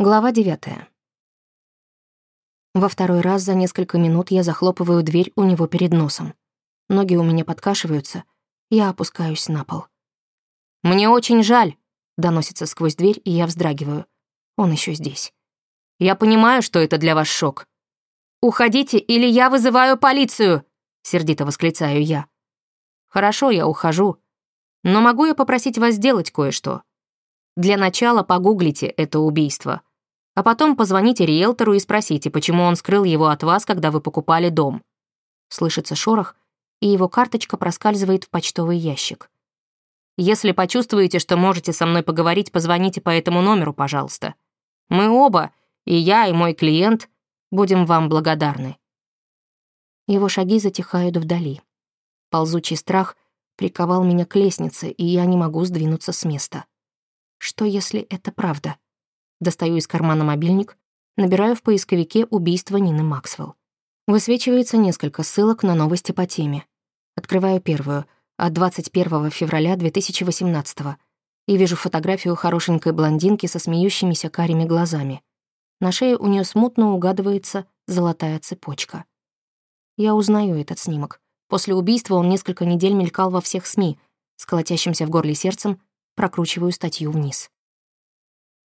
Глава девятая. Во второй раз за несколько минут я захлопываю дверь у него перед носом. Ноги у меня подкашиваются, я опускаюсь на пол. «Мне очень жаль», — доносится сквозь дверь, и я вздрагиваю. Он еще здесь. «Я понимаю, что это для вас шок». «Уходите, или я вызываю полицию!» — сердито восклицаю я. «Хорошо, я ухожу. Но могу я попросить вас сделать кое-что? Для начала погуглите это убийство» а потом позвоните риэлтору и спросите, почему он скрыл его от вас, когда вы покупали дом. Слышится шорох, и его карточка проскальзывает в почтовый ящик. Если почувствуете, что можете со мной поговорить, позвоните по этому номеру, пожалуйста. Мы оба, и я, и мой клиент, будем вам благодарны. Его шаги затихают вдали. Ползучий страх приковал меня к лестнице, и я не могу сдвинуться с места. Что, если это правда? Достаю из кармана мобильник, набираю в поисковике убийство Нины Максвелл. Высвечивается несколько ссылок на новости по теме. Открываю первую, от 21 февраля 2018 и вижу фотографию хорошенькой блондинки со смеющимися карими глазами. На шее у нее смутно угадывается золотая цепочка. Я узнаю этот снимок. После убийства он несколько недель мелькал во всех СМИ. С колотящимся в горле сердцем прокручиваю статью вниз.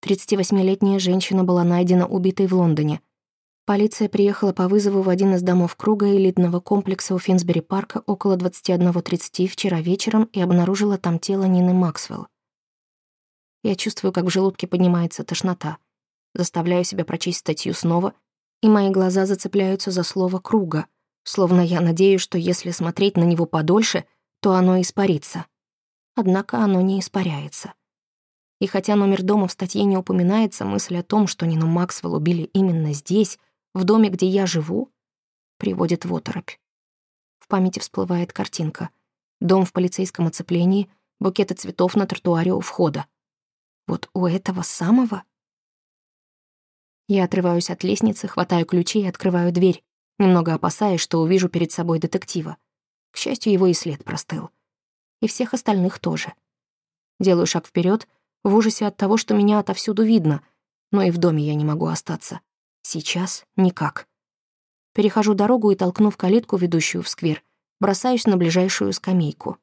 38-летняя женщина была найдена убитой в Лондоне. Полиция приехала по вызову в один из домов круга элитного комплекса у Финсбери-парка около 21.30 вчера вечером и обнаружила там тело Нины Максвелл. Я чувствую, как в желудке поднимается тошнота. Заставляю себя прочесть статью снова, и мои глаза зацепляются за слово «круга», словно я надеюсь, что если смотреть на него подольше, то оно испарится. Однако оно не испаряется. И хотя номер дома в статье не упоминается, мысль о том, что Нину Максвелл убили именно здесь, в доме, где я живу, приводит в оторопь. В памяти всплывает картинка. Дом в полицейском оцеплении, букеты цветов на тротуаре у входа. Вот у этого самого? Я отрываюсь от лестницы, хватаю ключи и открываю дверь, немного опасаясь, что увижу перед собой детектива. К счастью, его и след простыл. И всех остальных тоже. Делаю шаг вперед в ужасе от того, что меня отовсюду видно, но и в доме я не могу остаться. Сейчас никак. Перехожу дорогу и, толкнув калитку, ведущую в сквер, бросаюсь на ближайшую скамейку.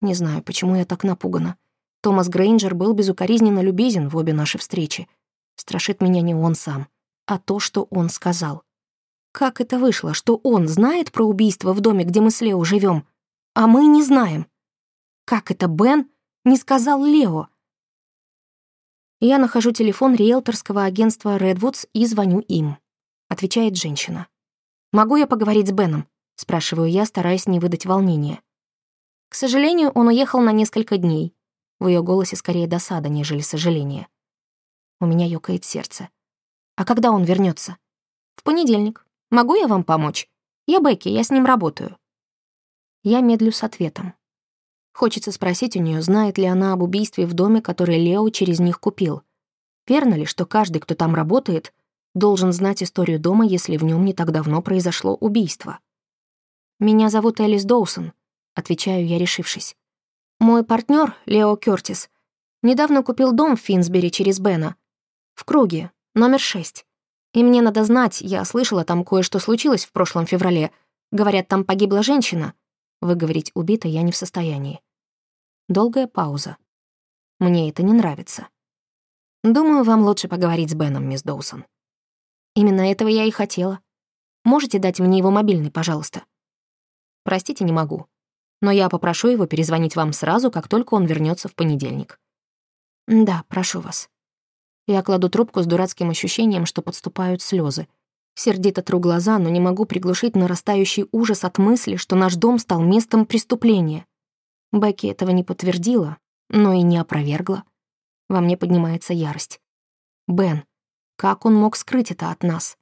Не знаю, почему я так напугана. Томас Грейнджер был безукоризненно любезен в обе наши встречи. Страшит меня не он сам, а то, что он сказал. Как это вышло, что он знает про убийство в доме, где мы с Лео живем, а мы не знаем? Как это Бен не сказал Лео? Я нахожу телефон риэлторского агентства Redwoods и звоню им. Отвечает женщина. «Могу я поговорить с Беном?» Спрашиваю я, стараясь не выдать волнения. К сожалению, он уехал на несколько дней. В ее голосе скорее досада, нежели сожаление. У меня ёкает сердце. «А когда он вернется? «В понедельник. Могу я вам помочь? Я Бекки, я с ним работаю». Я медлю с ответом. Хочется спросить у нее, знает ли она об убийстве в доме, который Лео через них купил. Верно ли, что каждый, кто там работает, должен знать историю дома, если в нем не так давно произошло убийство? «Меня зовут Элис Доусон», — отвечаю я, решившись. «Мой партнер Лео Кёртис, недавно купил дом в Финсбери через Бена. В круге, номер шесть. И мне надо знать, я слышала, там кое-что случилось в прошлом феврале. Говорят, там погибла женщина. Выговорить убита я не в состоянии. Долгая пауза. Мне это не нравится. Думаю, вам лучше поговорить с Беном, мисс Доусон. Именно этого я и хотела. Можете дать мне его мобильный, пожалуйста? Простите, не могу. Но я попрошу его перезвонить вам сразу, как только он вернется в понедельник. Да, прошу вас. Я кладу трубку с дурацким ощущением, что подступают слезы. Сердито тру глаза, но не могу приглушить нарастающий ужас от мысли, что наш дом стал местом преступления. Бекки этого не подтвердила, но и не опровергла. Во мне поднимается ярость. Бен, как он мог скрыть это от нас?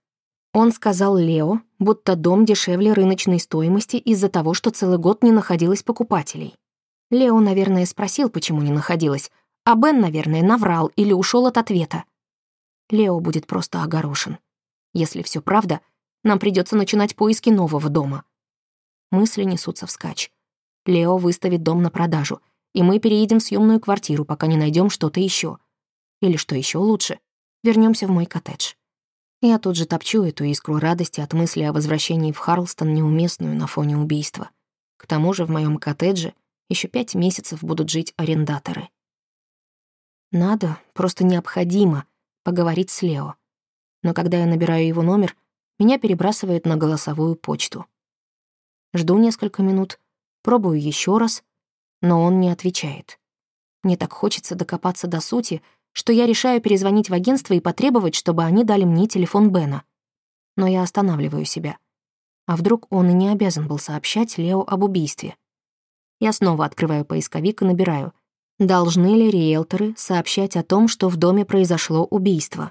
Он сказал Лео, будто дом дешевле рыночной стоимости из-за того, что целый год не находилось покупателей. Лео, наверное, спросил, почему не находилось, а Бен, наверное, наврал или ушел от ответа. Лео будет просто огорошен. Если все правда, нам придется начинать поиски нового дома. Мысли несутся вскачь. Лео выставит дом на продажу, и мы переедем в съемную квартиру, пока не найдем что-то еще. Или что еще лучше, Вернемся в мой коттедж. Я тут же топчу эту искру радости от мысли о возвращении в Харлстон неуместную на фоне убийства. К тому же в моем коттедже еще пять месяцев будут жить арендаторы. Надо, просто необходимо поговорить с Лео. Но когда я набираю его номер, меня перебрасывает на голосовую почту. Жду несколько минут, пробую еще раз, но он не отвечает. Мне так хочется докопаться до сути, что я решаю перезвонить в агентство и потребовать, чтобы они дали мне телефон Бена. Но я останавливаю себя. А вдруг он и не обязан был сообщать Лео об убийстве? Я снова открываю поисковик и набираю. Должны ли риэлторы сообщать о том, что в доме произошло убийство?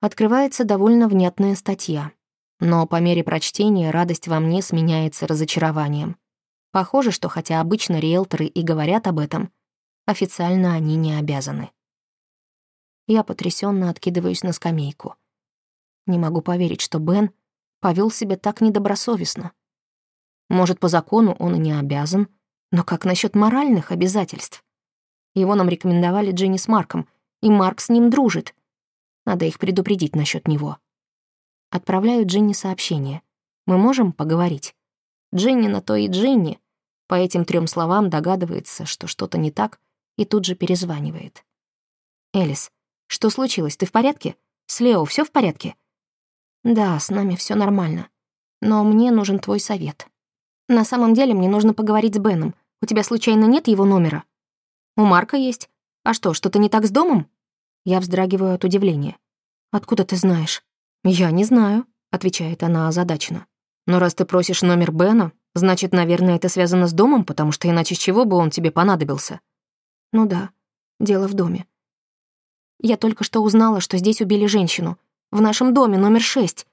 Открывается довольно внятная статья. Но по мере прочтения радость во мне сменяется разочарованием. Похоже, что хотя обычно риэлторы и говорят об этом, официально они не обязаны. Я потрясенно откидываюсь на скамейку. Не могу поверить, что Бен повел себя так недобросовестно. Может, по закону он и не обязан, но как насчет моральных обязательств? Его нам рекомендовали Дженни с Марком, и Марк с ним дружит. Надо их предупредить насчет него. Отправляю Дженни сообщение. Мы можем поговорить? Дженни на то и Дженни. По этим трем словам догадывается, что что-то не так, и тут же перезванивает. «Элис, что случилось? Ты в порядке? С Лео все в порядке?» «Да, с нами все нормально. Но мне нужен твой совет. На самом деле мне нужно поговорить с Беном. У тебя случайно нет его номера?» «У Марка есть. А что, что-то не так с домом?» Я вздрагиваю от удивления. «Откуда ты знаешь?» «Я не знаю», — отвечает она озадаченно. «Но раз ты просишь номер Бена, значит, наверное, это связано с домом, потому что иначе с чего бы он тебе понадобился?» «Ну да, дело в доме. Я только что узнала, что здесь убили женщину. В нашем доме номер шесть.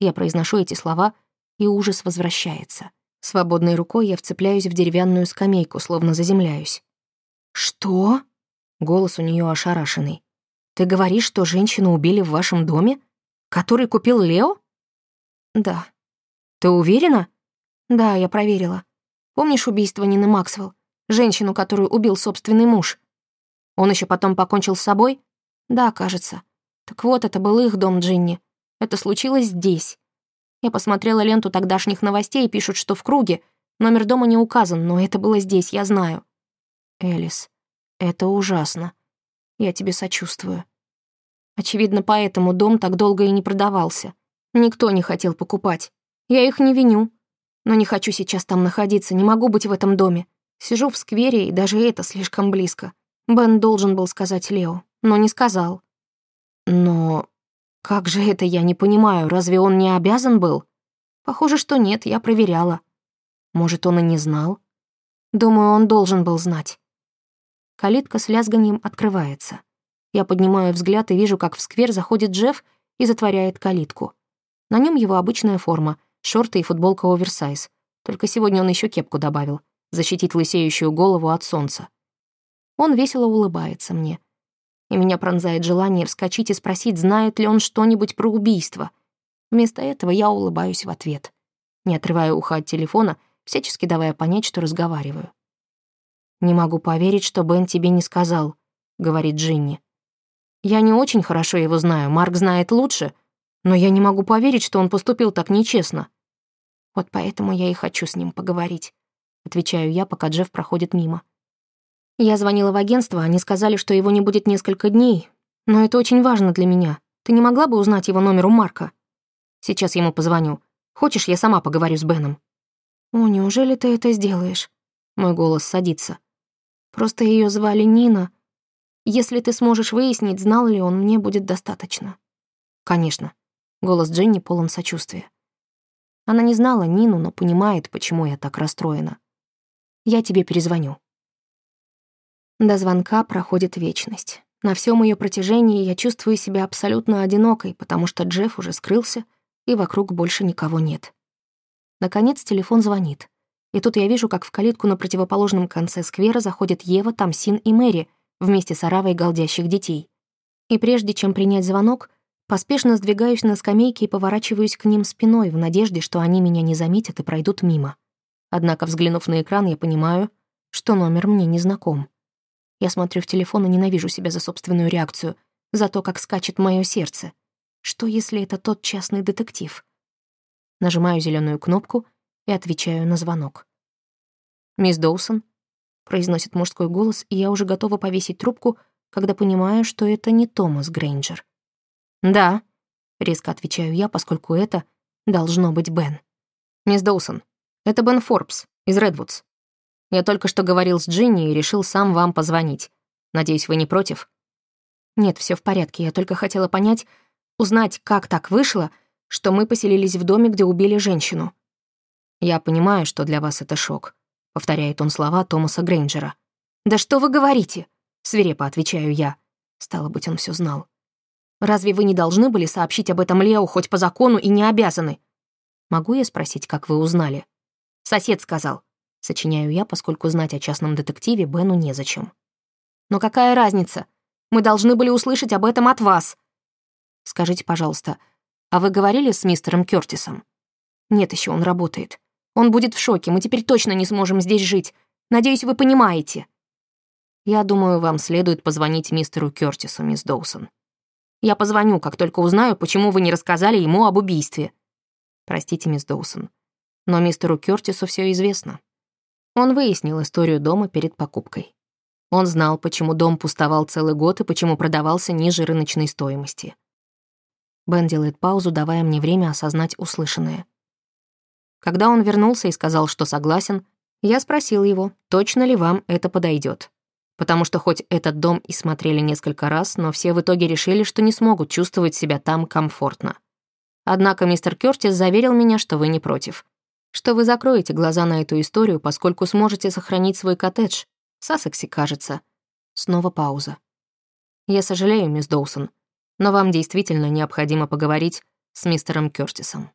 Я произношу эти слова, и ужас возвращается. Свободной рукой я вцепляюсь в деревянную скамейку, словно заземляюсь. «Что?» Голос у нее ошарашенный. «Ты говоришь, что женщину убили в вашем доме? Который купил Лео?» «Да». «Ты уверена?» «Да, я проверила. Помнишь убийство Нины Максвелл? Женщину, которую убил собственный муж? Он еще потом покончил с собой?» Да, кажется. Так вот, это был их дом Джинни. Это случилось здесь. Я посмотрела ленту тогдашних новостей, пишут, что в круге. Номер дома не указан, но это было здесь, я знаю. Элис, это ужасно. Я тебе сочувствую. Очевидно, поэтому дом так долго и не продавался. Никто не хотел покупать. Я их не виню. Но не хочу сейчас там находиться, не могу быть в этом доме. Сижу в сквере, и даже это слишком близко. Бен должен был сказать Лео но не сказал. Но как же это, я не понимаю, разве он не обязан был? Похоже, что нет, я проверяла. Может, он и не знал? Думаю, он должен был знать. Калитка с лязганием открывается. Я поднимаю взгляд и вижу, как в сквер заходит Джефф и затворяет калитку. На нем его обычная форма, шорты и футболка оверсайз. Только сегодня он еще кепку добавил, защитить лысеющую голову от солнца. Он весело улыбается мне и меня пронзает желание вскочить и спросить, знает ли он что-нибудь про убийство. Вместо этого я улыбаюсь в ответ, не отрывая ухо от телефона, всячески давая понять, что разговариваю. «Не могу поверить, что Бен тебе не сказал», — говорит Джинни. «Я не очень хорошо его знаю, Марк знает лучше, но я не могу поверить, что он поступил так нечестно. Вот поэтому я и хочу с ним поговорить», — отвечаю я, пока Джефф проходит мимо. Я звонила в агентство, они сказали, что его не будет несколько дней. Но это очень важно для меня. Ты не могла бы узнать его номер у Марка? Сейчас ему позвоню. Хочешь, я сама поговорю с Беном?» «О, неужели ты это сделаешь?» Мой голос садится. «Просто ее звали Нина. Если ты сможешь выяснить, знал ли он, мне будет достаточно». «Конечно». Голос Дженни полон сочувствия. Она не знала Нину, но понимает, почему я так расстроена. «Я тебе перезвоню». До звонка проходит вечность. На всем ее протяжении я чувствую себя абсолютно одинокой, потому что Джефф уже скрылся, и вокруг больше никого нет. Наконец телефон звонит. И тут я вижу, как в калитку на противоположном конце сквера заходят Ева, Тамсин и Мэри вместе с оравой голдящих детей. И прежде чем принять звонок, поспешно сдвигаюсь на скамейке и поворачиваюсь к ним спиной в надежде, что они меня не заметят и пройдут мимо. Однако, взглянув на экран, я понимаю, что номер мне не знаком. Я смотрю в телефон и ненавижу себя за собственную реакцию. за то, как скачет мое сердце. Что, если это тот частный детектив? Нажимаю зеленую кнопку и отвечаю на звонок. «Мисс Доусон?» — произносит мужской голос, и я уже готова повесить трубку, когда понимаю, что это не Томас Грейнджер. «Да», — резко отвечаю я, поскольку это должно быть Бен. «Мисс Доусон, это Бен Форбс из Редвудс. Я только что говорил с Джинни и решил сам вам позвонить. Надеюсь, вы не против?» «Нет, все в порядке. Я только хотела понять, узнать, как так вышло, что мы поселились в доме, где убили женщину». «Я понимаю, что для вас это шок», — повторяет он слова Томаса Грейнджера. «Да что вы говорите?» — свирепо отвечаю я. Стало быть, он все знал. «Разве вы не должны были сообщить об этом Лео хоть по закону и не обязаны?» «Могу я спросить, как вы узнали?» «Сосед сказал», — сочиняю я, поскольку знать о частном детективе Бену незачем. «Но какая разница? Мы должны были услышать об этом от вас». «Скажите, пожалуйста, а вы говорили с мистером Кёртисом?» «Нет, еще он работает. Он будет в шоке, мы теперь точно не сможем здесь жить. Надеюсь, вы понимаете». «Я думаю, вам следует позвонить мистеру Кёртису, мисс Доусон. Я позвоню, как только узнаю, почему вы не рассказали ему об убийстве». «Простите, мисс Доусон, но мистеру Кёртису все известно. Он выяснил историю дома перед покупкой. Он знал, почему дом пустовал целый год и почему продавался ниже рыночной стоимости. Бен делает паузу, давая мне время осознать услышанное. Когда он вернулся и сказал, что согласен, я спросил его, точно ли вам это подойдет. Потому что хоть этот дом и смотрели несколько раз, но все в итоге решили, что не смогут чувствовать себя там комфортно. Однако мистер Кёртис заверил меня, что вы не против. Что вы закроете глаза на эту историю, поскольку сможете сохранить свой коттедж, Сассекси, кажется. Снова пауза. Я сожалею, мисс Доусон, но вам действительно необходимо поговорить с мистером Кёртисом.